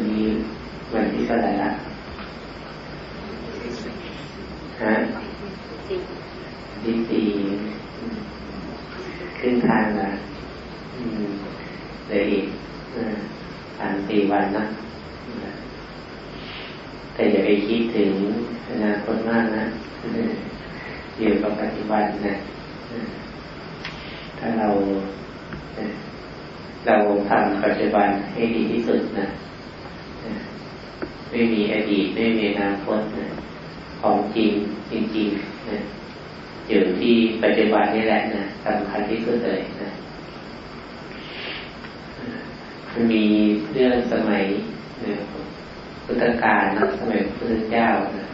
วันนี้วันที่เท่าไหร่ละฮะดีสี่ขึ้นทางละเลยอีกสามสี่วันนะแต่อย่าไปคิดถึงอนาคตมากนะอยู่กับปัจจุบันนะถ้าเราเราทำปัจจุบันให้ดีที่สุดนะ ไม่มีอดีต ไม่มีอนาคตนะของจริงจริงๆนะอยู่ที่ปัจจุบันนี่แหละนะสำคัญที่สุดเลยนะมีเรื่องสมัยนะพุทธกาลนะสมัยพระพุทธเจ้านะ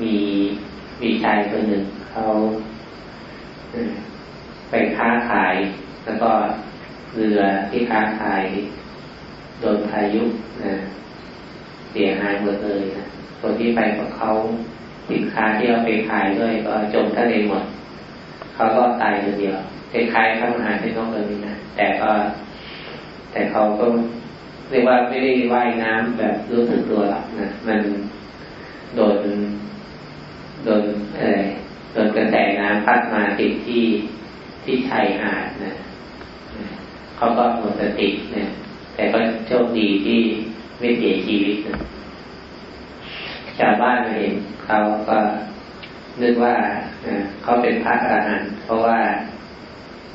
มีมีชายคนหนึ่งเขาไปค้าขาย แล้วก็เรือที่ค้าขายโดนพายุนะ เสียหายหมดเลยนะคนที่ไปกับเขาสินค้าที่เราไปขายด้วยก็จมทะเลหมดเขาก็ตายคนเดียวคล้ายๆข้ามหาที่น้องเลยนะแต่ก็ แต่เขาก็เรียกว่าไม่ได้ว่ายน้ำแบบรู้สึกตัวหรอกนะมันโดนโดนอะไรโดนกระแสน้ำพัดมาติดที่ที่ชายหาดนะเขาก็หมดสติเนี่ยแต่ก็โชคดีที่ ไม่เสียชีวิตนะชาวบ้านมาเห็นเขาก็นึกว่าเขาเป็นพระอรหันต์เพราะว่า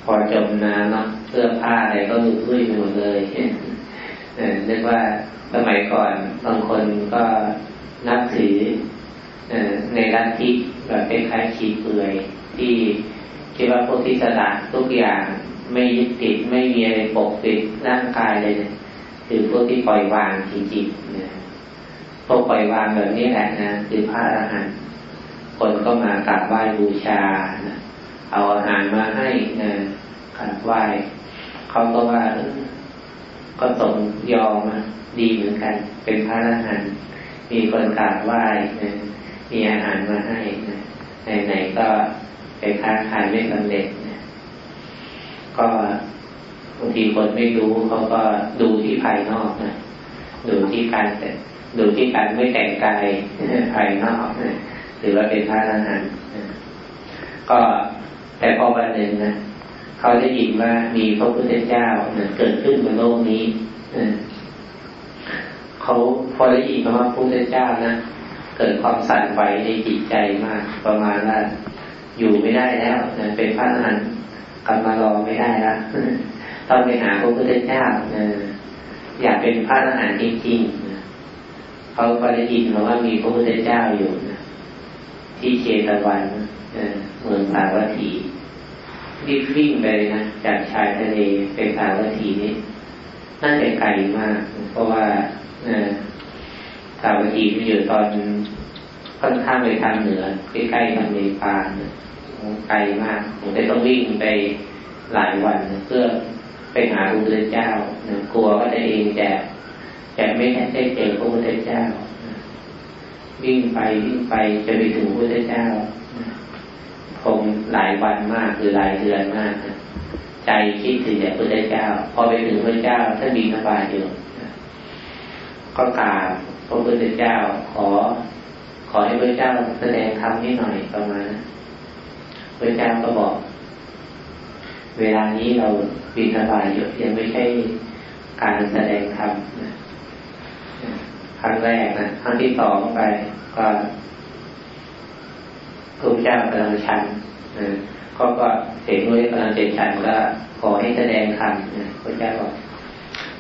พอจมน้ำเนาะเสื้อผ้าอะไรก็หลุดลุ่ยหมดเลยนึกว่าสมัยก่อนบางคนก็นับถือในรัฐที่แบบเป็นคล้ายขีดเปลือยที่คิดว่าพวกที่สละทุกอย่างไม่ยึดติดไม่มีอะไรปกปิดร่างกายเลยน คือพวกที่ปล่อยวางจริงๆนะพวกปล่อยวางแบบนี้แหละนะคือพระอรหันต์คนก็มากราบไหว้บูชานะเอาอาหารมาให้นะกราบไหว้เขาก็ว่าก็ตรงยอมนะดีเหมือนกัน เป็นพระอรหันต์มีคนกราบไหว้นะมีอาหารมาให้นะไหนๆก็ไปค้าขายไม่สำเร็จนะก็ บางทีคนไม่รู้เขาก็ดูที่ภายนอกนะดูที่การแต่ดูที่การไม่แต่งกายภายนอกนะถือว่าเป็นพระอรหันต์ก็แต่พอวันหนึ่งนะเขาได้ยินว่ามีพระพุทธเจ้านะเกิดขึ้นบนโลกนี้เขาพอได้ยินคำว่าพระพุทธเจ้านะเกิดความสั่นไหวในจิตใจมาก ประมาณว่าอยู่ไม่ได้แล้วเป็นพระอรหันต์กลับมารอไม่ได้แล้ว ต้องไปหาพระพุทธเจ้าอยากเป็นพระอรหันต์จริงๆเขาก็ได้ยินว่ามีพระพุทธเจ้าอยู่ที่เชตวันเมืองสาวัตถีรีบวิ่งไปนะจากชายทะเลไปสาวัตถีนี่น่าจะไกลมาก เพราะว่าสาวัตถีมันอยู่ตอนค่อนข้างไปทางเหนือใกล้ๆทางเนปาลไกลมากผมจะต้องวิ่งไปหลายวันเพื่อ ไปหาพระพุทธเจ้ากลัวว่าจะเองจะจะไม่ได้เจอพระพุทธเจ้า วิ่งไปวิ่งไปจะไปถึงพระพุทธเจ้าคงหลายวันมากหรือหลายเดือนมากใจคิดถึงแต่พระพุทธเจ้า พอไปถึงพระเจ้าท่านมีนบายอยู่ก็กราบพระพุทธเจ้า ขอ ขอให้พระเจ้าแสดงธรรมให้หน่อยประมาณพระเจ้าก็บอก เวลานี้เราบินบายอยู่ยังไม่ใช่การแสดงธรรมครั้งแรกนะครั้งที่สองไปก็พระเจ้ากำลังชันก็ก็เห็นว่ากำลังเจ็ชันก็ขอให้แสดงธรรมพระเจ้าบอก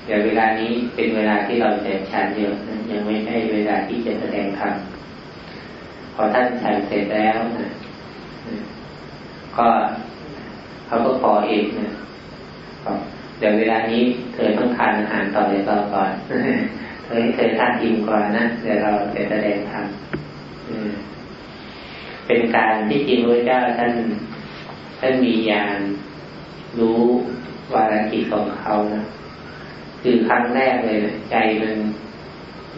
เดี๋ยวเวลานี้เป็นเวลาที่เราเจ็ชันอยู่ยังไม่ใช่เวลาที่จะแสดงธรรมพอท่านฉันเสร็จแล้วนะก็ เขาก็ขอเองนะเดี๋ยวเวลานี้เธอต้องทานอาหารต่อเลยต่อก่อนเธอให้เธอทานอิ่มก่อนนะเดี๋ยวเราจะแสดงธรรมเป็นการที่จริงพระเจ้าท่านท่านมียานรู้วาระจิตของเขานะคือครั้งแรกเลยนะใจมัน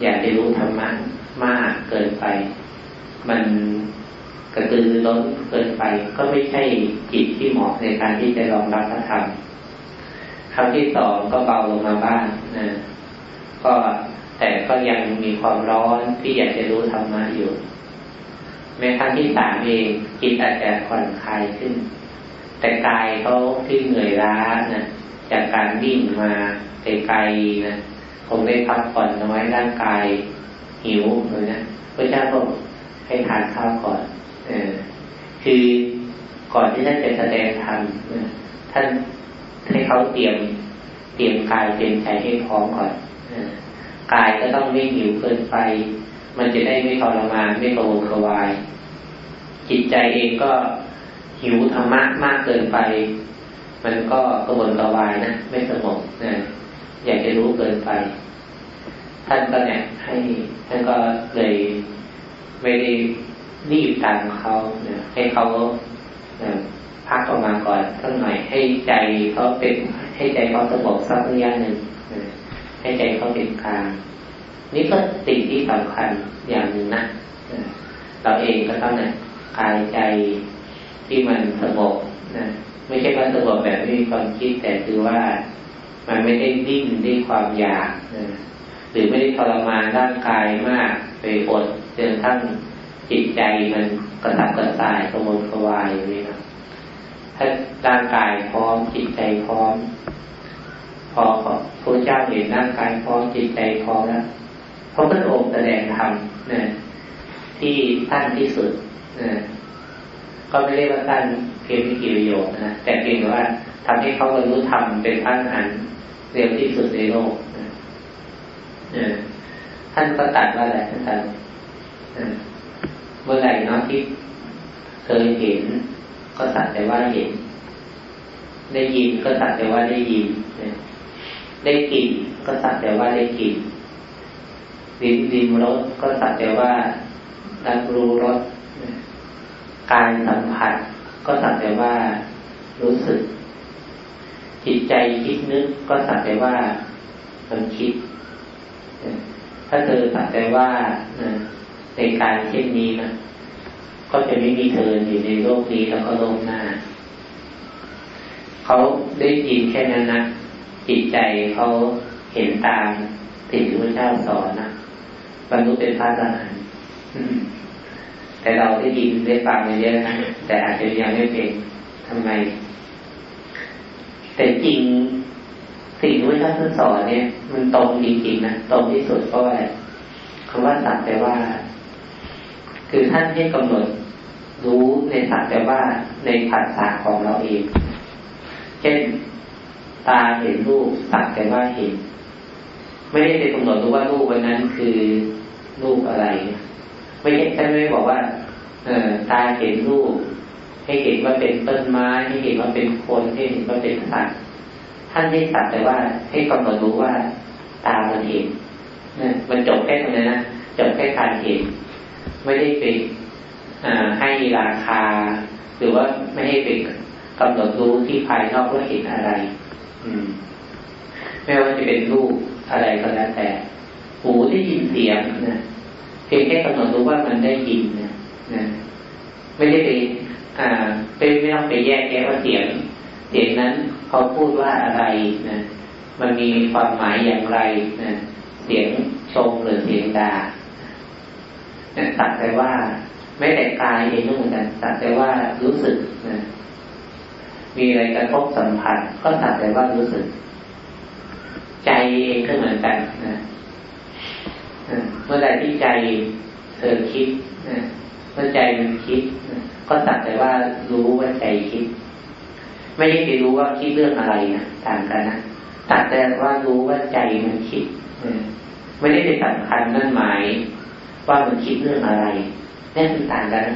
อยากจะรู้ธรรมะมากเกินไป มัน ระตือร้นเกินไป ก็ไม่ใช่จิตที่เหมาะในการที่จะรองรับพระธรรมครั้งที่สองก็เบาลงมาบ้างนะก็แต่ก็ยังมีความร้อนที่อยากจะรู้ธรรมะอยู่แม้ครั้งที่สามเองจิตอาจจะผ่อนคลายขึ้น แต่กายเขาที่เหนื่อยล้านะจากการวิ่งมาไกลๆนะคงได้พักผ่อนน้อยร่างกายหิวเลยนะพระเจ้าก็ให้ทานข้าวก่อน คือก่อนที่ท่านจะแสดงธรรมท่านให้เขาเตรียมเตรียมกายเตรียมใจให้พร้อมก่อนกายก็ต้องไม่หิวเกินไป มันจะได้ไม่ทรมานไม่กระวนกระวาย จิตใจเองก็หิวธรรมะมากเกินไป มันก็กระวนกระวายนะไม่สงบนะอยากจะรู้เกินไป ท่านก็เนี่ยให้ท่านก็เลยไม่ได้ รีบตามเขาเนี่ยให้เขาพักออกมาก่อนสักหน่อยให้ใจเขาเป็นให้ใจเขาสงบสักระยะหนึ่งให้ใจเขาเป็นกลางนี่ก็สิ่งที่สำคัญอย่างหนึ่งนะเราเองก็ต้องเนี่ยกายใจที่มันสงบนะไม่ใช่ว่าสงบแบบไม่มีความคิดแต่คือว่ามันไม่ได้ดิ้นด้วยความอยากนะหรือไม่ได้ทรมานร่างกายมากไปอดจนทั้ง จิตใจมันกระสับกระส่ายกระวนกระวายอย่างนี้นะถ้าร่างกายพร้อมจิตใจพร้อม พอพระเจ้าเห็นร่างกายพร้อมจิตใจพร้อมแล้วพระพุทธองค์แสดงธรรมนะที่สั้นที่สุดนะก็ไม่เรียกว่าสั้นเพียงไม่กี่ประโยคนะแต่เพียงว่าทำให้เขาบรรลุธรรมเป็นพระอรหันต์เร็วที่สุดในโลกนะท่านก็ตัดว่าอะไรท่านตัด เมื่อไหร่นะที่เคยเห็น ก็สักแต่ว่าเห็น ได้ยินก็สักแต่ว่าได้ยินได้กลิ่นก็สักแต่ว่าได้กลิ่นดินดินรสก็สักแต่ว่ารับรู้รสการสัมผัส ก็สักแต่ว่ารู้สึก จิตใจคิดนึกก็สักแต่ว่ามันคิด ถ้าเธอสักแต่ว่า ในการเช่นนี้นะก็จะไม่มีเธออยู่ในโลกนี้แล้วก็โลกหน้า เขาได้ยินแค่นั้นนะจิตใจเขาเห็นตามสิ่งที่พระเจ้าสอนนะบรรลุเป็นพระอรหันต์แต่เราได้ยินได้ฟังมาเยอะนะแต่อาจจะยังไม่เป็นทำไม แต่จริงสิ่งที่พระเจ้าสอนเนี่ย มันตรงจริงๆนะตรงที่สุดเพราะว่าคำว่าสัตว์แปลว่า คือท่านให้กำหนดรู้ในสัตว์แต่ว่าในภาษาของเราเอง เช่น ตาเห็นรูปสัตว์แต่ว่าเห็น ไม่ได้ไปกำหนดรู้ว่ารูปวันนั้นคือรูปอะไร ไม่ใช่ท่านไม่บอกว่า เออตาเห็นรูป ให้เห็นว่าเป็นต้นไม้ให้เห็นว่าเป็นคนให้เห็นว่าเป็นสัตว์ท่านให้สัตว์แต่ว่าให้กำหนดรู้ว่าตามันเห็นนะมันจบแค่ตรงนั้นนะจบแค่การเห็น ไม่ได้ไปให้ราคา หรือว่าไม่ให้เป็นกำหนดรู้ที่ภายนอกว่าเห็นอะไร อืม ไม่ว่าจะเป็นรูปอะไรก็แล้วแต่ หูได้ยินเสียงนะเพียงแค่กำหนดรู้ว่ามันได้ยินนะนะไม่ได้ไปอ่าเป็นไม่ต้องไปแยกแยะว่าเสียง เสียงนั้นเขาพูดว่าอะไรนะมันมีความหมายอย่างไรนะเสียงชมหรือเสียงด่า สักแต่ว่าไม่แต่กายเองก็เหมือนกันสักแต่ว่ารู้สึกนะมีอะไรกระทบสัมผัส ก็สักแต่ว่ารู้สึก ใจเองก็เหมือนกันนะเมื่อใดที่ใจเธอคิดนะเมื่อใจมันคิดนะก็สักแต่ว่ารู้ว่าใจคิด ไม่ได้ไปรู้ว่าคิดเรื่องอะไรนะต่างกันนะสักแต่ว่ารู้ว่าใจมันคิดไม่ได้ไปสำคัญนั่นหมาย ว่ามันคิดเรื่องอะไรนี่คือต่างกัน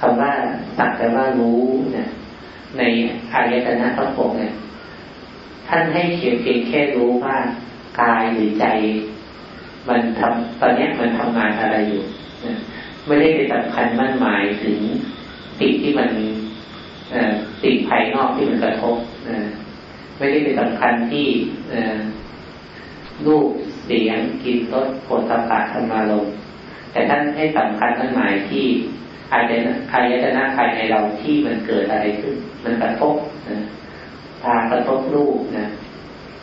คำว่าสักแต่ว่ารู้เนี่ยในอายตนะทั้งหกเนี่ยท่านให้เขียนเพียงแค่รู้ว่ากายหรือใจ มันทำตอนนี้มันทำงานอะไรอยู่ไม่ได้ไปสำคัญมั่นหมายถึงสิ่งที่มันสิ่งภายนอกที่มันกระทบไม่ได้ไปสำคัญที่รูปเสียงกลิ่นรสโผลสัมผัสธรรมารม แต่ท่านให้สำคัญนั่นหมายที่อายตนะอายตนะภายในเราที่มันเกิดอะไรขึ้น มันกระทบนะตากระทบรูปนะ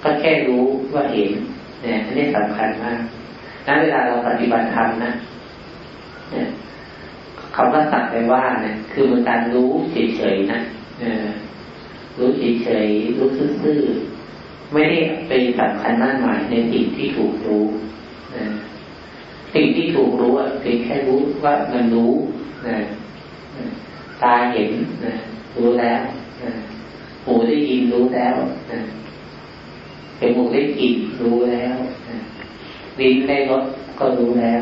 ก็แค่รู้ว่าเห็นเนี่ยอันนี้สำคัญมากนะเวลาเราปฏิบัติธรรมนะเนี่ยคำว่าสักแต่ว่าเนี่ยคือมันการรู้เฉยๆนะรู้เฉยๆรู้ซื่อๆไม่ได้ไปสำคัญมั่นหมายในสิ่งที่ถูกรู้นะ สิ่งที่ถูกรู้อะเพียงแค่รู้ว่ามันรู้นะตาเห็นนะรู้แล้วหูได้ยินรู้แล้วจมูกได้กลิ่นรู้แล้วลิ้นได้รสก็รู้แล้ว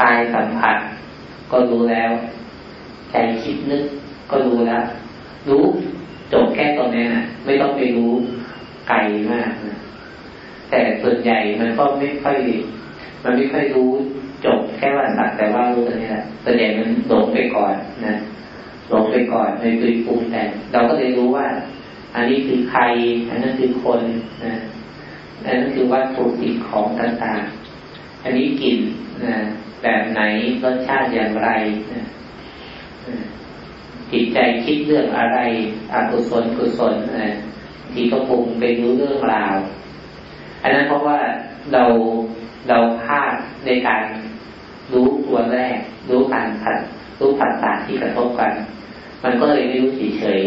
กายสัมผัส ก็รู้แล้วใจคิดนึกก็รู้แล้วรู้จบแค่ตรงนี้นะไม่ต้องไปรู้ไกลมากนะแต่ส่วนใหญ่มันก็ไม่ค่อย มันไม่ค่อยรู้จบแค่ว่าสักแต่ว่ารู้ตรงนี้แหละส่วนใหญ่มันหลงไปก่อนนะหลงไปก่อนในตัวปรุงแต่งเราก็เลยรู้ว่า อันนี้คือใคร อันนั้นคือคนนะอันนั้นคือวัตถุสิ่งของต่างๆ อันนี้กลิ่นนะแบบไหนรสชาติอย่างไรนะจิตใจคิดเรื่องอะไรอกุศลกุศลนะที่ก็ปรุงไปรู้เรื่องราว อันนั้นเพราะว่าเรา เราพลาดในการรู้ตัวแรก รู้การผัดรู้ผัสสะที่กระทบกัน มันก็เลยไม่รู้เฉย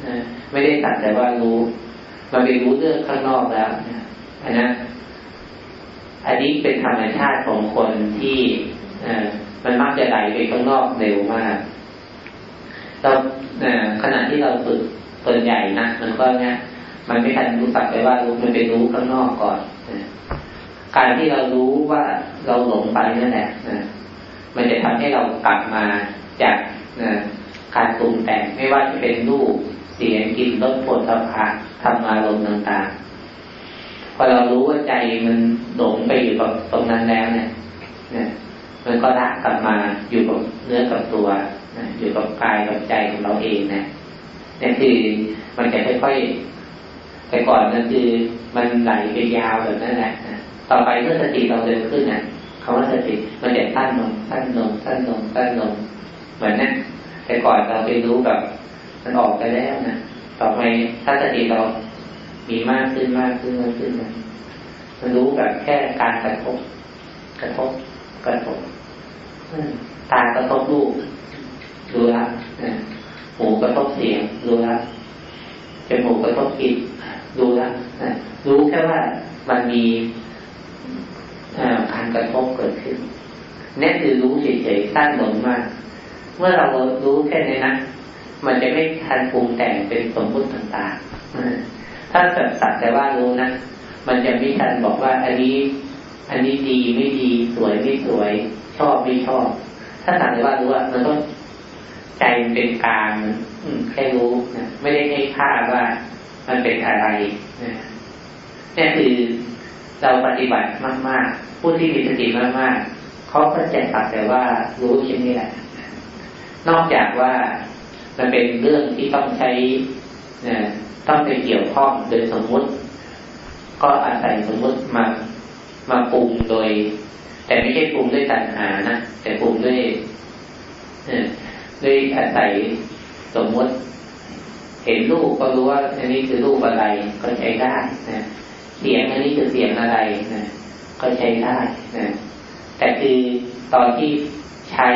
ๆไม่ได้ตัดแต่ว่ารู้มันไปรู้เรื่องข้างนอกแล้วอันนั้นอันนี้เป็นธรรมชาติของคนที่มันมักจะไหลไปข้างนอกเร็วมากเราขณะที่เราฝึกส่วนใหญ่นะมันก็เนี่ยมันไม่ทันรู้สักไปว่ารู้มันไปรู้ข้างนอกก่อน การที่เรารู้ว่าเราหลงไปนั่นแหละมันจะทำให้เรากลับมาจากการปรุงแต่งไม่ว่าจะเป็นรูปเสียงกลิ่นรสผลสัมผัสธรรมารมณ์ต่างๆ พอเรารู้ว่าใจมันหลงไปอยู่กับตรงนั้นแล้วเนี่ยมันก็ละกลับมาอยู่กับเนื้อกับตัวนะอยู่กับกายกับใจของเราเองนะนี่คือมันจะค่อยๆแต่ก่อนนั่นคือมันไหลไปยาวแบบนั้นแหละนะ ต่อไปเมื่อสติเราเดินขึ้นนะคำว่าสติมันจะสั้นลงสั้นลงสั้นลงสั้นลงเหมือนนั้นแต่ก่อนเราไปรู้แบบมันออกไปแล้วนะต่อไปถ้าสติเรามีมากขึ้นมากขึ้นมากขึ้นนะมันรู้แบบแค่การกระทบ กระทบกระทบตากระทบรูปรู้ละหูกระทบเสียงรู้ละจมูกกระทบกลิ่นรู้ละรู้แค่ว่ามันมี การกระทบเกิดขึ้นนี่คือรู้เฉยๆสั้นลงมาก เมื่อเรารู้แค่นี้นะมันจะไม่ทันปรุงแต่งเป็นสมมุติต่างๆถ้าแบบสักแต่ว่ารู้นะมันจะไม่ทันบอกว่า อันนี้ อันนี้ดีไม่ดีสวยไม่สวย ชอบไม่ชอบ ถ้าสักแต่ว่ารู้ว่ามันต้องใจเป็นกลางแค่รู้นะไม่ได้ให้ค่าว่ามันเป็นอะไรนะนี่คือ เราปฏิบัติมาก ๆ ผู้ที่มีสติมาก ๆเขาก็จะสักแต่ว่ารู้เช่นนี้แหละ นอกจากว่ามันเป็นเรื่องที่ต้องใช้ต้องไปเกี่ยวข้องโดยสมมุติ ก็อาศัยสมมุติมามาปรุงโดย แต่ไม่ใช่ปรุงด้วยตัณหานะแต่ปรุงด้วยด้วยอาศัยสมมุติ เห็นรูปก็รู้ว่าอันนี้คือรูปอะไรก็ใช้ได้นะ เสียงอันนี้คือเสียงอะไรนะก็ใช้ได้นะแต่คือตอนที่ใช้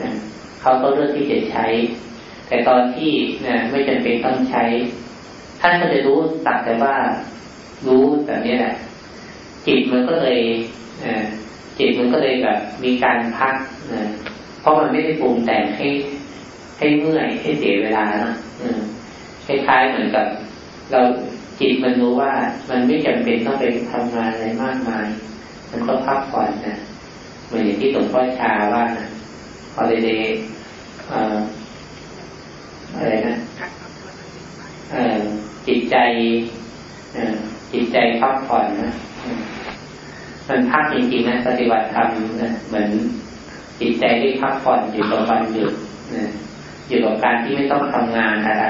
นะเขาก็เลือกที่จะใช้ แต่ตอนที่นี่ยไม่จำเป็นต้องใช้ ท่านก็จะรู้สักแต่ว่ารู้แบบนี้แหละจิตมันก็เลยจิตมันก็เลยแบบมีการพักนะเพราะมันไม่ได้ปรุงแต่งให้ให้เมื่อยให้เสียเวลานะคล้ายๆเหมือนกับ เรา จิตมันรู้ว่ามันไม่จำเป็นต้องไปทำงานอะไรมากมาย มันก็พักผ่อนนะเหมือนอย่างที่หลวงพ่อชาว่านะฮอลิเดย์อะไรนะจิตใจจิตใจพักผ่อนนะมันพักจริงๆนะปฏิบัติธรรมนะเหมือนจิตใจได้พักผ่อนอยู่กับวันหยุดนะอยู่กับการที่ไม่ต้องทำงานอะไร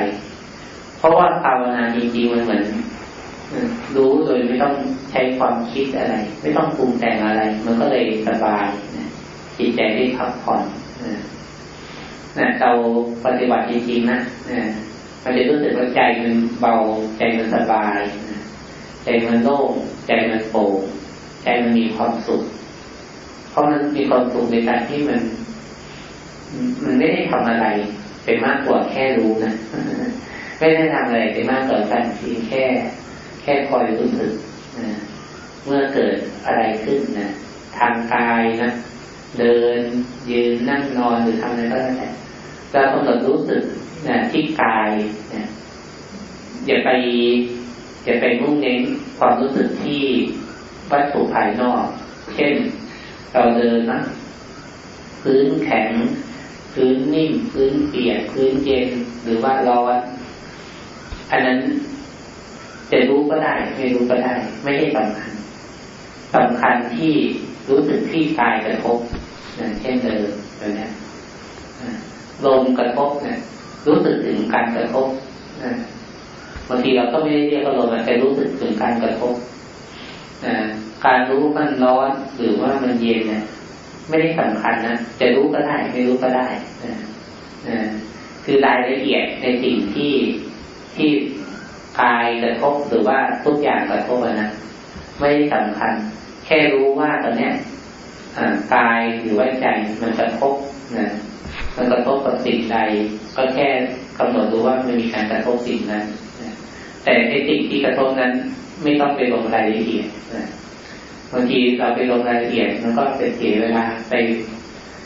เพราะว่าภาวนาจริงๆมันเหมือนรู้โดยไม่ต้องใช้ความคิดอะไร ไม่ต้องปรุงแต่งอะไร มันก็เลยสบายนะจิตใจได้พักผ่อนนะเราปฏิบัติจริงๆนะมันจะรู้สึกว่าใจมันเบาใจมันสบายใจมันโล่งใจมันโปร่งใจมันมีความสุข เพราะมันมีความสุขในการที่มัน มันไม่ได้ทำอะไรเป็นมากกว่าแค่รู้นะ ไม่ได้ทำอะไรเป็นมากกว่าการเพียงแค่ แค่คอยรู้สึกนะเมื่อเกิดอะไรขึ้นนะทางกายนะเดินยืนนั่งนอนหรือทำอะไรก็แล้วแต่เรากำหนดรู้สึกนะที่กายนะอย่าไปอย่าไปมุ่งเน้นความรู้สึกที่วัตถุภายนอก เช่น เราเดินนะพื้นแข็ง พื้นนิ่ม พื้นเปียก พื้นเย็น หรือว่าร้อน อันนั้นจะรู้ก็ได้ไม่รู้ก็ได้ ไม่ใช่สำคัญสำคัญที่รู้สึกที่กายกระทบเช่นเดิมแบบนี้ลมกระทบเนี่ยรู้สึกถึงการกระทบบางทีเราก็ไม่ได้เรียกว่าลมแต่รู้สึกถึงการกระทบการรู้มันร้อนหรือว่ามันเย็นเนี่ยไม่ได้สำคัญนะจะรู้ก็ได้ ไม่รู้ก็ได้คือรายละเอียดในสิ่งที่ ที่กายกระทบหรือว่าทุกอย่างกระทบนะไม่สำคัญ แค่รู้ว่าตอนเนี้ยกายหรือว่าใจมันกระทบนะมันกระทบกับสิ่งใด ก็แค่กำหนดรู้ว่ามันมีการกระทบสิ่งนั้นแต่ในสิ่งที่กระทบนั้น ไม่ต้องไปลงรายละเอียดบางทีเราไปลงรายละเอียดมันก็เป็นเสียเวลาไป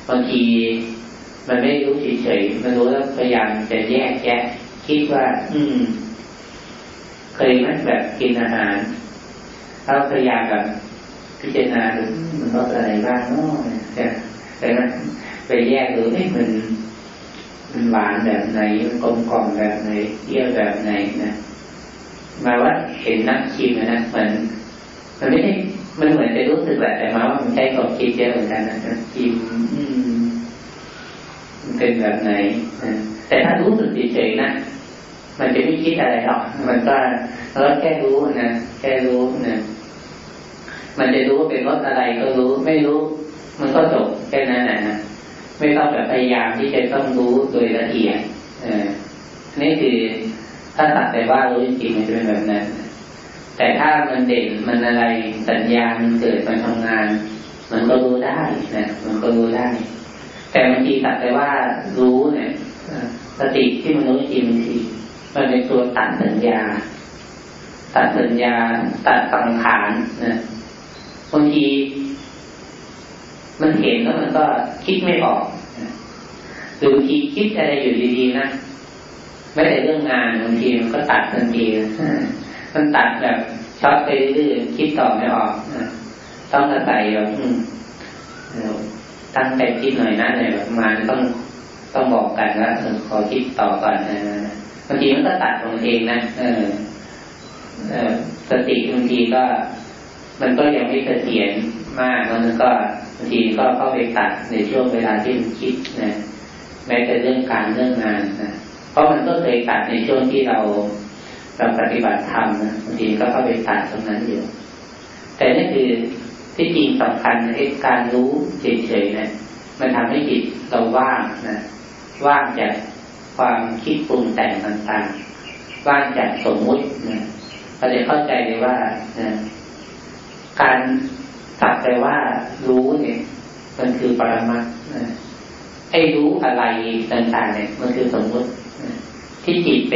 บางทีมันไม่รู้เฉยๆมันรู้แล้วพยายามจะแยกแยะ คิดว่า อืม เคยไหมแบบกินอาหารถ้าพยายามแบบพิจารณาดูมันรสอะไรบ้างเนาะแต่ไหมไปแยกดูนี่มันมันหวานแบบไหนมันกลมกล่อมแบบไหนเยี่ยวแบบไหนนะมาว่าเห็นนักชิมนะมันมันไม่ใช่มันเหมือนจะรู้สึกแหละแต่มาว่ามันใช้ความคิดเยอะเหมือนกันนะชิมมันเป็นแบบไหนแต่ถ้ารู้สึกเฉยๆนะ มันจะไม่คิดอะไรหรอกมันก็เราแค่รู้นะแค่รู้นะมันจะรู้เป็นรสอะไรก็รู้ ไม่รู้ มันก็จบแค่นั้นนะไม่ต้องแบบพยายามที่จะต้องรู้โดยละเอียดเออนี่คือถ้าตัดแต่ว่ารู้จริงมันจะเป็นแบบนั้น แต่ถ้ามันเด่นมันอะไรสัญญามันเกิดมันทำงาน มันก็รู้ได้นะมันก็รู้ได้ แต่บางทีตัดแต่ว่ารู้เนี่ยสติที่มันรู้จริงบางที มันเป็นตัวตัดสัญญา ตัดสัญญา ตัดสังขารนะบางทีมันเห็นแล้วมันก็คิดไม่ออกหรือบางทีคิดอะไรอยู่ดีๆนะไม่แต่เรื่องงานบางทีมันก็ตัดทันทีมันตัดแบบช็อตไปเรื่อยๆคิดต่อไม่ออกต้องอาศัยแบบตั้งใจคิดหน่อยนะหน่อยแบบมาต้องต้องบอกกันว่าขอคิดต่อก่อนนะ บางทีมันก็ตัดของเองนะเออสติบางทีก็ มันก็ยังไม่เสถียรมากมันก็บางทีก็เข้าไปตัดในช่วงเวลาที่มันคิดนะแม้แต่เรื่องการเรื่องงานนะเพราะมันก็เคยตัดในช่วงที่เราเราปฏิบัติธรรมนะบางทีก็เข้าไปตัดตรงนั้นอยู่แต่นี่คือที่จริงสำคัญไอ้การรู้เฉยๆนะมันทำให้จิตเราว่างนะว่างจาก ความคิดปรุงแต่งต่างๆว่างจากสมมุตินะเราจะเข้าใจเลยว่านะการสักแต่ว่ารู้เนี่ย มันคือปรมัตนะให้รู้อะไรต่างๆเนี่ย มันคือสมมุติที่จิตไป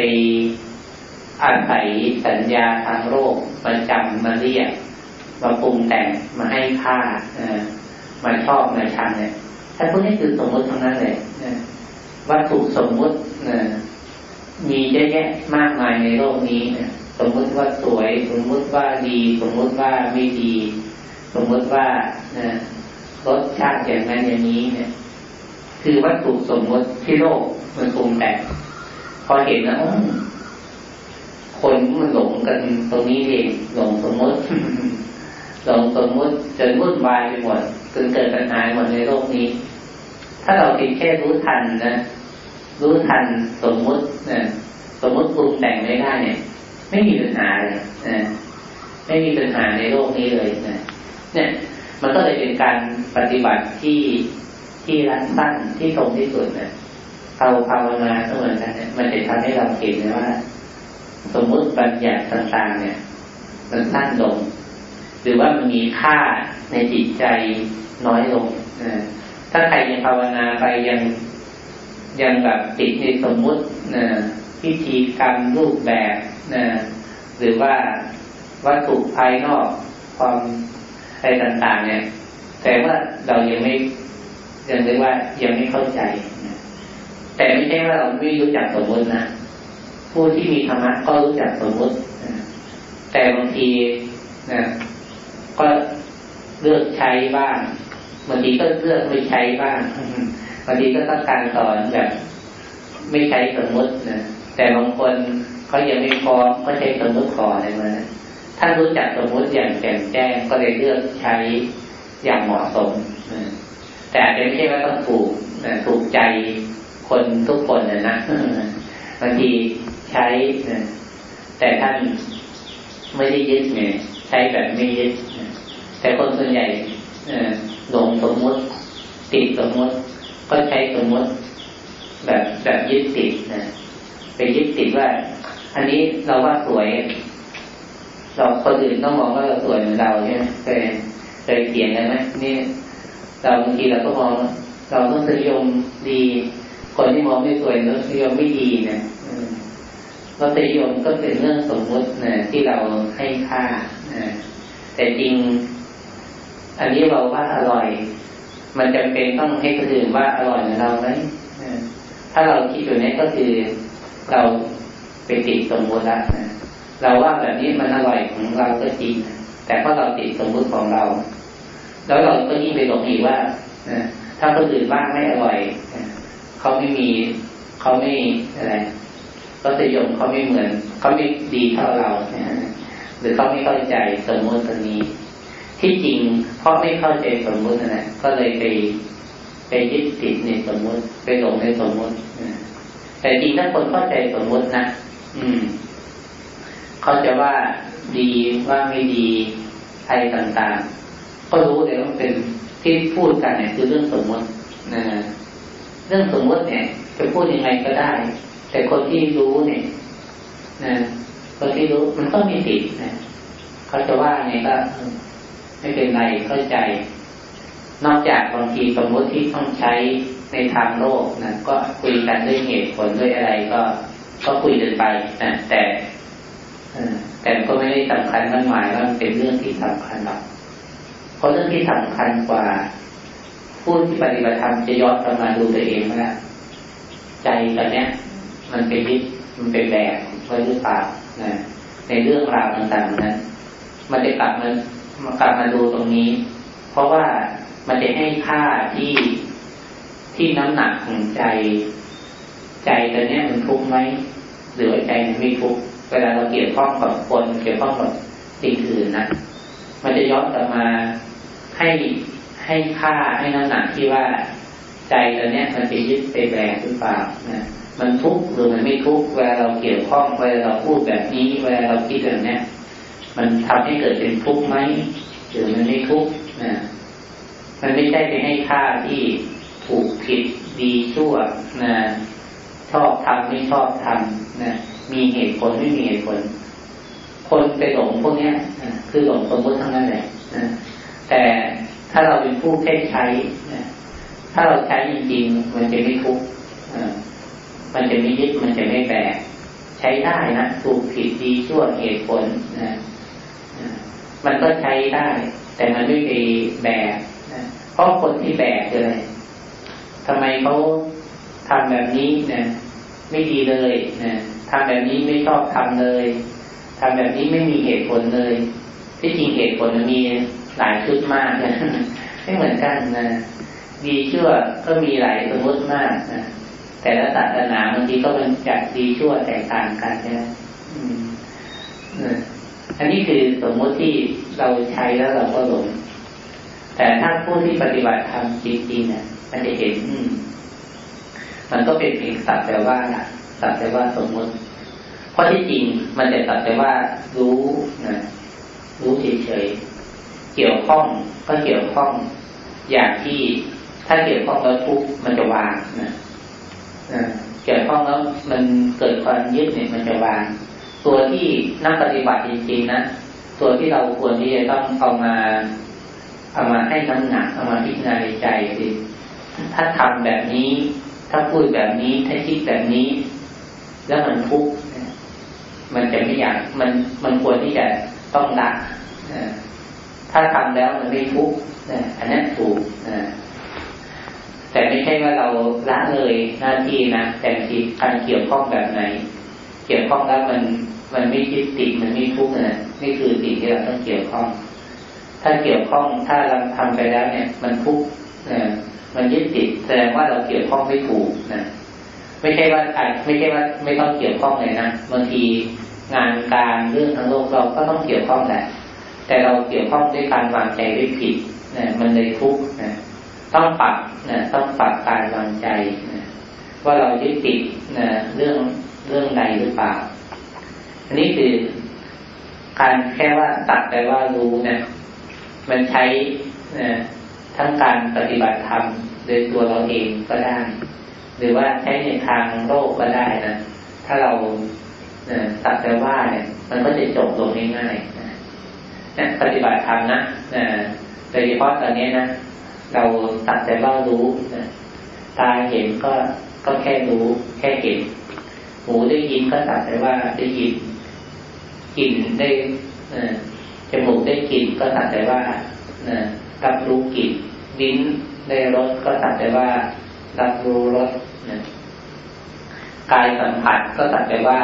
อาศัยสัญญาทางโลกมาจำมาเรียกมาปรุงแต่งมาให้ค่ามาชอบมาชังเนี่ยถ้าพวกนี้คือสมมติทั้งนั้นเลยวัตถุสมมุติ มีเยอะแยะมากมายในโลกนี้สมมติว่าสวย สมมติว่าดี สมมติว่าไม่ดี สมมติว่ารสชาติอย่างนั้นอย่างนี้เนี่ย คือวัตถุสมมติที่โลกมันปรุงแต่งพอเห็นแล้วคนมันหลงกันตรงนี้เองหลงสมมติหลงสมมติจนวุ่นวายไปหมดจนเกิดปัญหาหมดในโลกนี้ ถ้าเราเพียงแค่รู้ทันนะ รู้ทันสมมุตินะสมมุติปรุงแต่งไม่ได้เนี่ย ไม่มีปัญหาเลยนะไม่มีปัญหาในโลกนี้เลยนะเนี่ย มันก็เลยเป็นการปฏิบัติที่ที่รัดสั้นที่ตรงที่สุดนะเราภาวนาเหมือนกันเนี่ยมันจะทำให้เราเห็นเลยว่า สมมุติบัญญัติต่างๆเนี่ย มันสั้นลง หรือว่ามันมีค่าในจิตใจน้อยลงนะถ้าใครยังภาวนาไปยัง ยังแบบติดในสมมุตินะพิธีกรรมรูปแบบนะหรือว่าวัตถุภายนอกความอะไรต่างๆ เนี่ย แต่ว่าเรายังไม่ยังเรียกว่ายังไม่เข้าใจนะแต่ไม่ใช่ว่าเราไม่รู้จักสมมตินะผู้ที่มีธรรมะก็รู้จักสมมตินะแต่บางทีนะก็เลือกใช้บ้างบางทีก็เลือกไม่ใช้บ้าง บางทีก็ต้องการสอนแบบไม่ใช้สมมตินะแต่บางคนเขายังไม่พร้อมก็ใช้สมมติก่อนอะไรมาท่านรู้จักสมมติอย่างแจ่มแจ้งก็เลยเลือกใช้อย่างเหมาะสมนะแต่อาจจะไม่ใช่ว่าต้องถูกนะถูกใจคนทุกคนนะนะบางทีใช้นะแต่ท่านไม่ได้ยึดไงใช้แบบไม่ยึดแต่คนส่วนใหญ่หลงสมมติติดสมมติ ก็ใช้สมมติแบบแบบยึดติดนะไปยึดติดว่า อันนี้เราว่าสวย เราคนอื่นต้องมองว่าเราสวยเหมือนเราใช่ไหมเคยเคยเขียนกันไหมนี่เราบางทีเราก็มองเราต้องสยมดี คนที่มองไม่สวยเราสยมไม่ดีนะเราสยมก็เป็นเรื่องสมมตินะที่เราให้ค่านะแต่จริง อันนี้เราว่าอร่อย มันจำเป็นต้องให้คนอื่นว่าอร่อยเหมือนเราไหมถ้าเราคิดอยู่นี้ก็คือเราไปติดสมมติละเราว่าแบบนี้มันอร่อยของเราก็จริง แต่เพราะเราติดสมมติของเรา แล้วเราก็ยิ่งไปหลงอีกว่าถ้าคนอื่นว่าไม่อร่อยเขาไม่มีเขาไม่อะไรก็สยมเขาไม่เหมือนเขาไม่ดีเท่าเราหรือเขาไม่เข้าใจสมมติตัวนี้ ที่จริงเพราะไม่เข้าใจสมมตินะก็เลยไปไปยึดติดในสมมติ ไปหลงในสมมติแต่จริงถ้าคนเข้าใจสมมตินะอืม เขาจะว่าดีว่าไม่ดีอะไรต่างๆ ก็รู้เลยว่าเป็นที่พูดกันเนี่ยคือเรื่องสมมตินะเรื่องสมมติเนี่ยจะพูดยังไงก็ได้ แต่คนที่รู้เนี่ยนะคนที่รู้มันต้องมีติดนะเขาจะว่าไงก็ ไม่เป็นไรเข้าใจ นอกจากบางทีสมมติที่ต้องใช้ในทางโลกนะก็คุยกันด้วยเหตุผลด้วยอะไรก็ก็คุยกันไปนะแต่แต่ก็ไม่ได้สำคัญมากมายว่ามันเป็นเรื่องที่สำคัญหรอกเพราะเรื่องที่สำคัญกว่าผู้ที่ปฏิบัติธรรมจะย้อนกลับมาดูตัวเองว่าใจตอนเนี้ย มันเป็นยึดมันเป็นแบบไว้หรือเปล่านะในเรื่องราวต่างๆนั้น มันจะกลับมา กลับมาดูตรงนี้ เพราะว่ามันจะให้ค่าที่ที่น้ำหนักของใจ ใจตอนนี้มันทุกข์ไหมหรือว่าใจมันไม่ทุกข์เวลาเราเกี่ยวข้องกับคนเกี่ยวข้องกับสิ่งอื่นนะมันจะย้อนกลับมาให้ให้ค่าให้น้ำหนักที่ว่าใจตอนนี้มันจะยึดไปแบกหรือเปล่านะมันทุกข์หรือมันไม่ทุกข์เวลาเราเกี่ยวข้องเวลาเราพูดแบบนี้เวลาเราคิดแบบนี้ มันทำให้เกิดเป็นทุกข์ไหมหรือมันไม่ทุกข์นะมันไม่ใช่ไปให้ค่าที่ถูกผิดดีชั่วนะชอบทำไม่ชอบทำนะมีเหตุผลไม่มีเหตุผล คนไปหลงพวกนี้นะคือหลงสมมติทั้งนั้นแหละนะแต่ถ้าเราเป็นผู้แค่ใช้นะถ้าเราใช้จริงๆมันจะไม่ทุกข์มันจะไม่ยึดมันจะไม่แบกใช้ได้นะถูกผิดดีชั่วเหตุผลนะ มันก็ใช้ได้ แต่มันไม่ไปแบกนะเพราะคนที่แบกคืออะไรทำไมเขาทำแบบนี้นะไม่ดีเลยนะทำแบบนี้ไม่ชอบทำเลยทำแบบนี้ไม่มีเหตุผลเลย ที่จริงเหตุผลมันมีหลายชุดมากนะไม่เหมือนกันนะดีชั่วก็มีหลายสมมติมากนะแต่ละศาสนาบางทีก็เป็นจากดีชั่วแตกต่างกันใช่ไหม อันนี้คือสมมติที่เราใช้แล้วเราก็หลง แต่ถ้าผู้ที่ปฏิบัติธรรมจริงๆเนี่ยมันจะเห็นมันก็เป็นเพียงสัตว์แต่ว่าสัตว์แต่ว่าสมมติ เพราะที่จริงมันจะสัตว์แต่ว่ารู้นะรู้เฉยๆเกี่ยวข้องก็เกี่ยวข้อง อย่างที่ถ้าเกี่ยวข้องแล้วทุกมันจะวางนะเกี่ยวข้องแล้วมันเกิดความยึดเนี่ยมันจะวาง ตัวที่นักปฏิบัติจริงๆนะตัวที่เราควรที่จะต้องเอามาเอามาให้น้ำหนักเอามาพิจารณาในใจสิถ้าทำแบบนี้ ถ้าพูดแบบนี้ ถ้าคิดแบบนี้ แล้วมันทุกข์มันจะไม่อยากมันมันควรที่จะต้องละถ้าทำแล้วมันไม่ทุกข์อันนั้นถูกแต่ไม่ใช่ว่าเราละเลยหน้าที่นะแต่ที่การเกี่ยวข้องแบบไหน เกี่ยวข้องแล้วมันมันไม่ยึดติดมันไม่ทุกข์นะนี่คือสิ่งที่เราต้องเกี่ยวข้อง ถ้าเกี่ยวข้องถ้าเราทำไปแล้วเนี่ย มันทุกข์นะมันยึดติดแสดงว่าเราเกี่ยวข้องไม่ถูกนะไม่ใช่ว่าอาจไม่ใช่ว่าไม่ต้องเกี่ยวข้องเลยนะบางทีงานการเรื่องทางโลกเราก็ต้องเกี่ยวข้องแหละแต่เราเกี่ยวข้องด้วยการวางใจด้วยผิดนะมันเลยทุกข์นะต้องปรับนะต้องปรับการวางใจนะว่าเรายึดติดนะเรื่อง เรื่องใดหรือเปล่า อันนี้คือการแค่ว่าตัดแต่ว่ารู้นะมันใช้นทั้งการปฏิบัติธรรมโดยตัวเราเองก็ได้ หรือว่าใช้ในทางโลกก็ได้นะถ้าเราตัดแต่ว่าเนี่ย มันก็จะจบลงง่ายๆนะปฏิบัติธรรมนะโดยเฉพาะตอนนี้นะเราตัดแต่ว่ารู้นะตาเห็นก็ก็แค่รู้แค่เห็น หูได้ยินก็ตัดแต่ว่าได้ยินกลิ่นได้จมูกได้กลิ่นก็ตัดแต่ว่ารับรู้กลิ่นลิ้นได้รสก็ตัดแต่ว่ารับรู้รสกายสัมผัสก็ตัดแต่ว่า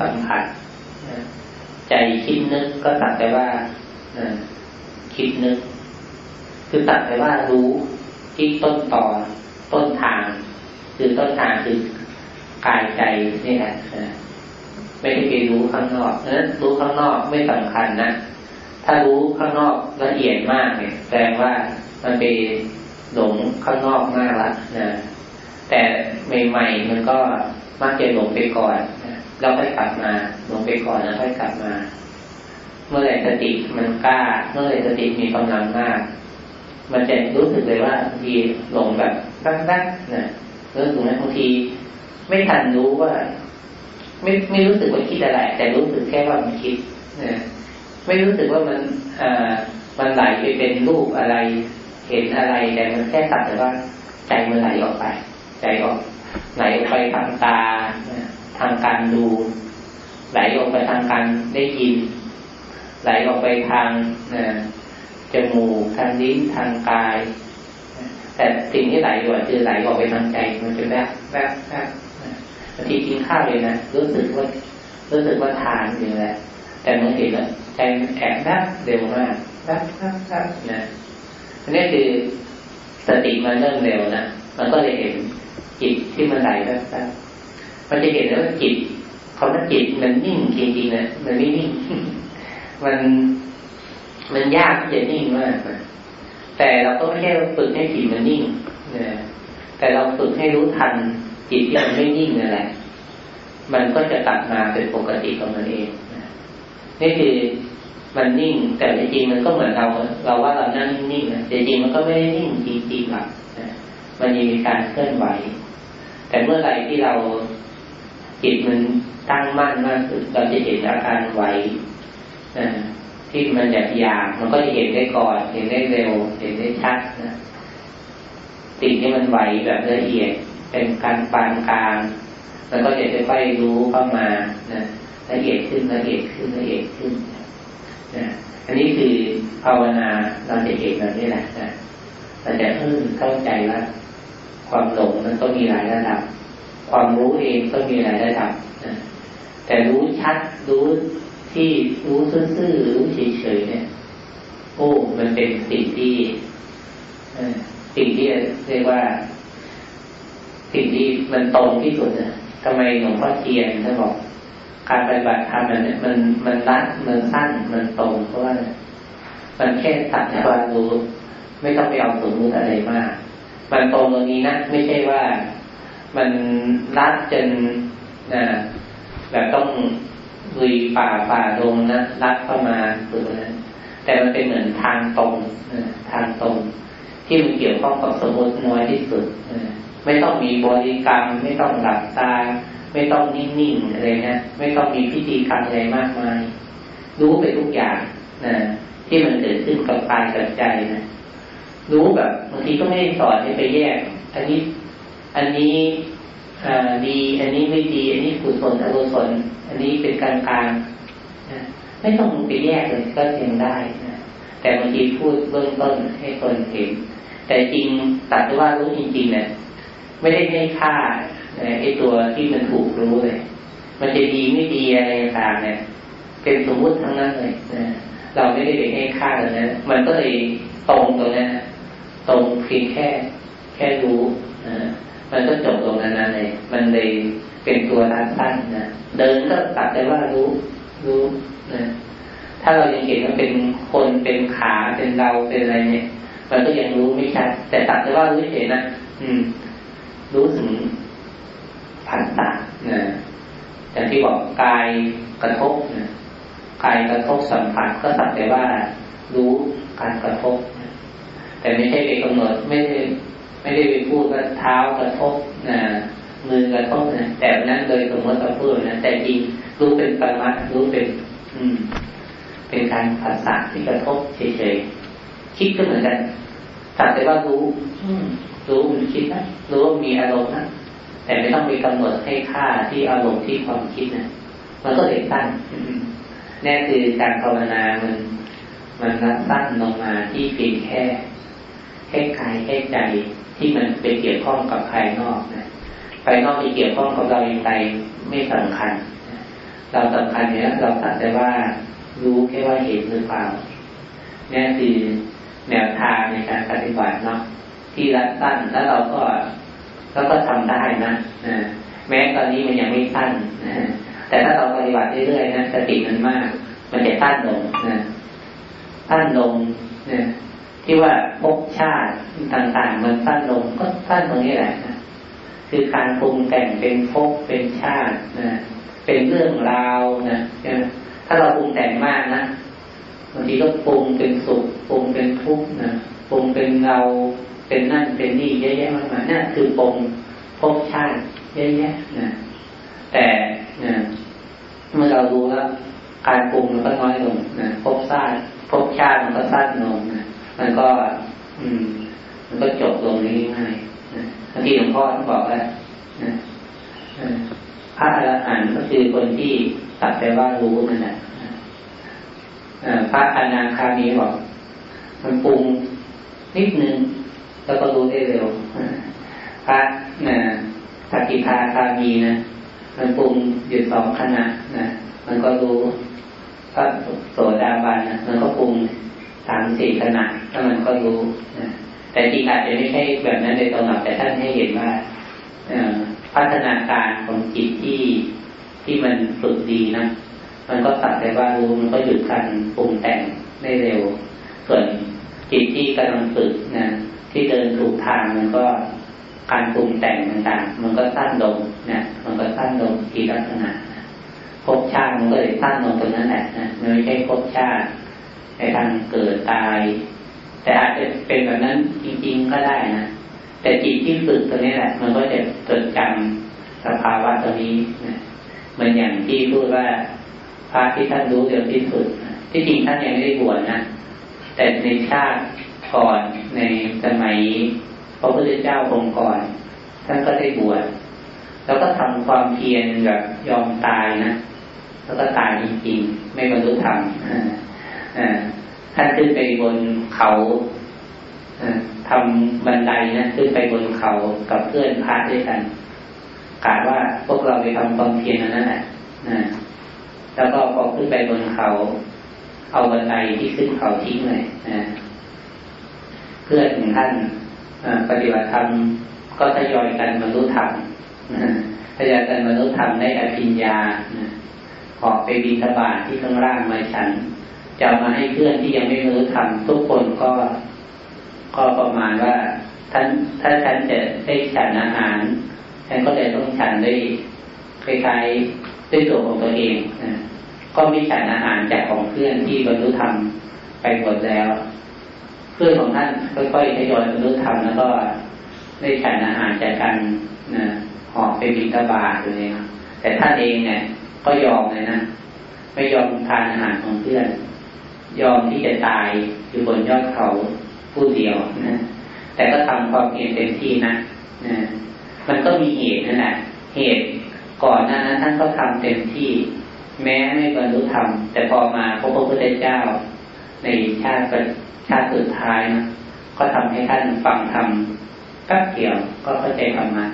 สัมผัสใจคิดนึกก็ตัดแต่ว่าคิดนึก คือตัดแต่ว่ารู้ที่ต้นตอนต้นทาง คือต้นทางคือ กายใจนี่แหละไม่ได้ไปรู้ข้างนอกนั้นรู้ข้างนอกไม่สำคัญนะถ้ารู้ข้างนอกละเอียดมากเนี่ยแสดงว่ามันไปหลงข้างนอกมากละนะแต่ใหม่ๆมันก็มักจะหลงไปก่อนเราค่อยกลับมาหลงไปก่อนแล้วค่อยกลับมา เมื่อไรสติมันกล้า เมื่อไรสติมีกำลังมาก มันจะรู้สึกเลยว่าบางทีหลงแบบรักๆนะเรื่องตรงนั้นบางที ไม่ทันรู้ว่า ไม่ไม่รู้สึกว่าคิดอะไร แต่รู้สึกแค่ว่ามันคิดนะไม่รู้สึกว่ามันอ่ามันไหลไปเป็นรูปอะไร เห็นอะไรแต่มันแค่สักแต่ว่าใจมันไหลออกไป ใจออกไหลออกไปทางตาทางการดู ไหลออกไปทางการได้ยิน ไหลออกไปทางจมูกทางลิ้นทางกาย แต่สิ่งที่ไหลอยู่คือไหลออกไปทางใจมันจะแวบแวบแวบ บางทีกินข้าวเลยนะรู้สึกว่ารู้สึกว่าทานอยู่แหละแต่เมื่อเห็นแล้วใจมันแอบแวบเร็วมากแวบแวบแวบนะอันนี้คือสติมันเริ่มเร็วนะมันก็เลยเห็นจิตที่มันไหลแวบแวบมันจะเห็นว่าจิตคำว่าจิตมันนิ่งจริงๆนะมันไม่นิ่งมันมันยากที่จะนิ่งมากนะแต่เราก็ไม่แค่ฝึกให้จิตมันนิ่งนะแต่เราฝึกให้รู้ทัน จิตที่มันไม่นิ่งนั่นแหละ มันก็จะกลับมาเป็นปกติของมันเองนี่คือมันนิ่ง แต่จริงมันก็เหมือนเรา เราว่าเรานั่งนิ่งนะแต่จริงมันก็ไม่ได้นิ่งจริงๆหรอกมันยังมีการเคลื่อนไหว แต่เมื่อไรที่เราจิตมันตั้งมั่นมากขึ้นเราจะเห็นอาการไหวที่มันหยาบหยาบมันก็จะเห็นได้ก่อน เห็นได้เร็ว เห็นได้ชัดนะสิ่งที่มันไหวแบบละเอียด เป็นการปานกลางมันก็จะค่อยๆรู้เข้ามานะละเอียดขึ้นละเอียดขึ้นละเอียดขึ้นนะอันนี้คือภาวนาเราจะเห็นแบบนี้แหละนะเราจะเพิ่มเข้าใจว่าความหลงมันก็มีหลายระดับ ความรู้เองก็มีหลายระดับนะแต่รู้ชัดรู้ที่รู้ซื่อๆรู้เฉยๆเนี่ยโอ้มันเป็นสิ่งที่สิ่งที่เรียกว่า สิ่งที่มันตรงที่สุดนะทำไมหลวงพ่อเทียนท่านบอกการปฏิบัติธรรมเนี่ยมันมันรัดมันสั้นมันตรงเพราะว่ามันแค่สักแต่ว่ารู้ไม่ต้องไปเอาสมมติอะไรมาก มันตรงตรงนี้นะไม่ใช่ว่ามันรัดจนนะแบบต้องลุยป่าป่าดงนะรัดเข้ามาตัวนั้นแต่มันเป็นเหมือนทางตรงนะทางตรง ที่มันเกี่ยวข้องกับสมมติน้อยที่สุด ไม่ต้องมีบริกรรม ไม่ต้องหลับตา ไม่ต้องนิ่งๆอะไรนะไม่ต้องมีพิธีกรรมอะไรมากมาย รู้ไปทุกอย่างนะที่มันเกิดขึ้นกับกายกับใจนะรู้แบบบางทีก็ไม่ได้สอนให้ไปแยก อันนี้ อันนี้ดี อันนี้ไม่ดี อันนี้กุศลอกุศลอันนี้เป็นการกลางนะไม่ต้องไปแยกเลยก็ยังได้นะแต่บางทีพูดเบื้องต้นให้คนเห็น แต่จริงตัดว่ารู้จริงๆเนี่ย ไม่ได้ให้ค่าไอ้ตัวที่มันถูกรู้เลย มันจะดีไม่ดีอะไรต่างเนี่ย เป็นสมมุติทั้งนั้นเลยนะเราไม่ได้ไปให้ค่าเลยนะมันก็เลยตรงตรงนั้นตรงเพียงแค่ แค่รู้นะมันก็จบตรงนั้นเลย มันเลยเป็นตัวรัดสั้นนะเดินก็ตัดได้ว่ารู้ รู้นะถ้าเรายังเห็นว่าเป็นคนเป็นขาเป็นเราเป็นอะไรเนี่ย มันก็ยังรู้ไม่ชัดแต่ตัดได้ว่ารู้เฉยนะอืม รู้ถึงผัสสะนะอย่างที่บอกกายกระทบนะกายกระทบสัมผัสก็สักแต่ว่ารู้การกระทบนะแต่ไม่ใช่ไปกำหนดไม่ได้ไม่ได้ไปพูดว่าเท้ากระทบนะมือกระทบนะแต่นั้นโดยสมมติเราพูดนะแต่จริงรู้เป็นปรมัตรู้เป็น อืม เป็นการภาษาที่กระทบเฉยๆคิดก็เหมือนกัน สักแต่ว่ารู้อืมรู้มันคิดนะรู้ว่ามีอารมณ์นะแต่ไม่ต้องไปกำหนดให้ค่าที่อารมณ์ที่ความคิดนะมันก็เลยตั้นนี่คือการภาวนามัน มันรัดสั้นลงมาที่เพียงแค่แค่กายแค่ใจที่มันไปเกี่ยวข้องกับภายนอกนะภายนอกไปเกี่ยวข้องกับเราอย่างไรไม่สำคัญ เราสำคัญเนี่ยเราสักแต่ว่ารู้แค่ว่าเห็นหรือเปล่านี่คือ แนวทางในการปฏิบัติเนาะที่รัดสั้นแล้วเราก็แล้วก็ทำได้นะแม้ตอนนี้มันยังไม่สั้นนะแต่ถ้าเราปฏิบัติเรื่อยๆนะสติมันมาก มันจะสั้นลงนะสั้นลงนะที่ว่าภพชาติต่าง ๆ มันสั้นลงก็สั้นตรงนี้แหละนะคือการปรุงแต่งเป็นภพเป็นชาตินะเป็นเรื่องราวนะถ้าเราปรุงแต่งมากนะ บางทีก็ปรุงเป็นสุขปรุงเป็นทุกข์นะปรุงเป็นเราเป็นนั่นเป็นนี่เยอะแยะมากมายนั่นคือปมภพชาติเยอะแยะนะแต่นะเมื่อเรารู้แล้วการปรุงมันก็น้อยลงนะภพชาติภพชาติมันก็สั้นลงนะมันก็ อืม มันก็จบลงง่ายๆนะบางทีหลวงพ่อท่านบอกว่านะพระอรหันต์ก็คือคนที่ตัดแต่ว่ารู้นั่นแหละ พระอนาคามีบอกมันปรุงนิดนึงแล้วก็รู้ได้เร็วพระนะสกิทาคามีนะมันปรุงอยู่สองขณะนะมันก็รู้พระโสดาบันนะมันก็ปรุงสามสี่ขณะแล้วมันก็รู้นะแต่จริงอาจจะไม่ใช่แบบนั้นในตรงหนักแต่ท่านให้เห็นว่าพัฒนาการของจิตที่ที่มันฝึกดีนะ มันก็ตัดได้ว่ารู้มันก็หยุดการปรุงแต่งได้เร็ว ส่วนจิตที่กำลังฝึกนะที่เดินถูกทางมันก็การปรุงแต่งต่างๆมันก็สั้นลงนะมันก็สั้นลงที่ลักษณะภพชาติมันก็เลยสั้นลงตรงนั้นแหละนะไม่ใช่ภพชาติ ในทางเกิดตาย แต่อาจจะเป็นแบบนั้นจริง ๆก็ได้นะแต่จิตที่ฝึกตัวนี้แหละ มันก็จะจดจำสภาวะตัวนี้นะมือนอย่างที่พูดว่า พระที่ท่านรู้เดียวที่สุด ที่จริงท่านยังไม่ได้บวชนะ แต่ในชาติก่อนในสมัยพระพุทธเจ้าองค์ก่อน ท่านก็ได้บวชแล้วก็ทำความเพียรแบบยอมตายนะแล้วก็ตายจริงๆ ไม่บรรลุธรรมท่านขึ้นไปบนเขาทำบันไดนะขึ้นไปบนเขากับเพื่อนพาด้วยกันกาดว่าพวกเราไปทำความเพียรนั่นแหละ แล้วก็พอขึ้นไปบนเขา เอาบันไดที่ขึ้นเขาทิ้งเลยนะเพื่อนของท่านปฏิบัติธรรมก็ทยอยกันบรรลุธรรมทยอยกันบรรลุธรรมได้อภิญญาขอไปบินทบาทที่ข้างล่างมาฉัน จะมาให้เพื่อนที่ยังไม่บรรลุธรรมทุกคนก็ก็ประมาณว่าท่านถ้าฉันจะได้ฉันอาหารฉันก็เลยต้องฉันได้คล้ายๆ ด้วยตัวของตัวเองก็มีฉันอาหารจากของเพื่อนที่บรรลุธรรมไปหมดแล้ว เพื่อนของท่านค่อยๆทยอยบรรลุธรรมแล้วก็ได้ฉันอาหารจากการนะหอบไปบิณฑบาตเลยนะแต่ท่านเองเนี่ย ก็ยอมเลยนะไม่ยอมทานอาหารของเพื่อน ยอมที่จะตายอยู่บนยอดเขาผู้เดียวนะแต่ก็ทำความเพียรเต็มที่นะนะมันก็มีเหตุนั่นแหละเหตุ ก่อนหน้านั้นท่านก็ทำเต็มที่ แม้ไม่บรรลุธรรมแต่พอมาพระพุทธเจ้า ในชาติชาติสุดท้ายนะก็ทำให้ท่านฟังธรรมก็เกี่ยวก็เข้าใจธรรมะ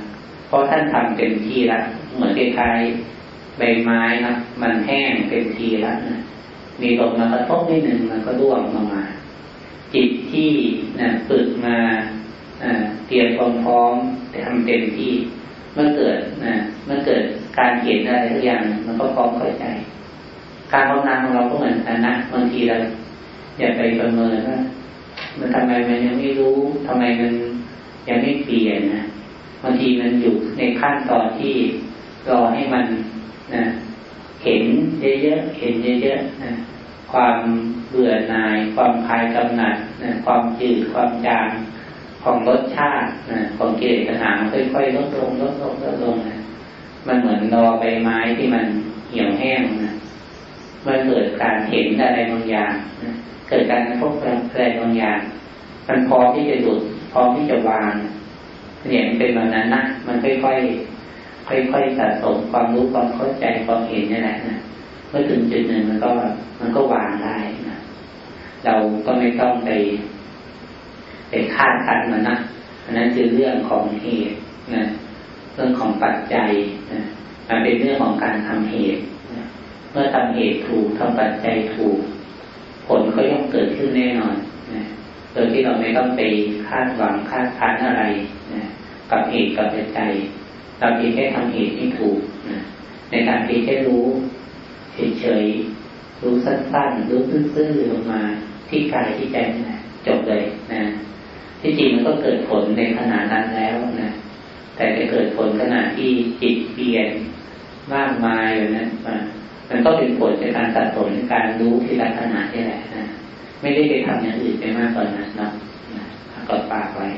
เพราะท่านทำเต็มที่แล้วเหมือนคล้ายใบไม้นะมันแห้งเต็มทีแล้วนะมีลมมากระทบนิดหนึ่งมันก็ร่วงลงมา จิตที่นะฝึกมาเตรียมความพร้อมทำเต็มที่ มื่อเกิดนะเมื่อเกิดการเห็นอะไรทุกอย่างมันก็พร้อมเข้าใจ การภาวนาของเราก็เหมือนกันนะบางทีเราอย่าไปประเมินว่ามันทำไมมันยังไม่รู้ทำไมมันยังไม่เปลี่ยนนะบางทีมันอยู่ในขั้นตอนที่รอให้มันนะเห็นเยอะๆเห็นเยอะๆนะความเบื่อหน่าย ความคลายกำหนัดนะความจืดความจาง ของรสชาตินะของเกล็ดหางค่อยๆลดลงลดลงลดลงนะมันเหมือนรอใบไม้ที่มันเหี่ยวแห้งนะเมื่อเกิดการเห็นอะไรบางอย่างนะเกิดการพบอะไรบางอย่าง มันพร้อมที่จะหยุดพร้อมที่จะวางเนี่ยเป็นแบบนั้นนะมันค่อยๆค่อยๆสะสมความรู้ความเข้าใจความเห็นนี่แหละนะเมื่อถึงจุดหนึ่งมันก็มันก็วางได้นะเราก็ไม่ต้องไป ไปคาดคันมันนะอันนั้นคือเรื่องของเหตุนะเรื่องของปัจจัยนะมันเป็นเรื่องของการทำเหตุนะเมื่อทำเหตุถูกทำปัจจัยถูก ผลก็ย่อมเกิดขึ้นแน่นอนนะโดยที่เราไม่ต้องไปคาดหวังคาดคันอะไรนะกับเหตุกับปัจจัยเราเพียงแค่ทำเหตุที่ถูกนะในการเพียงแค่รู้เฉยๆรู้สั้นๆรู้ซื่อๆลงมาที่กายที่ใจนะจบเลยนะ ที่จริงมันก็เกิดผลในขณะนั้นแล้วนะ แต่จะเกิดผลขณะที่จิตเปลี่ยนมากมายอยู่นั้นมันก็เป็นผลจากการสะสมในการรู้ที่ลักษณะนี่แหละนะไม่ได้ไปทำอย่างอื่นไปมากกว่านั้นนะกดปากไว้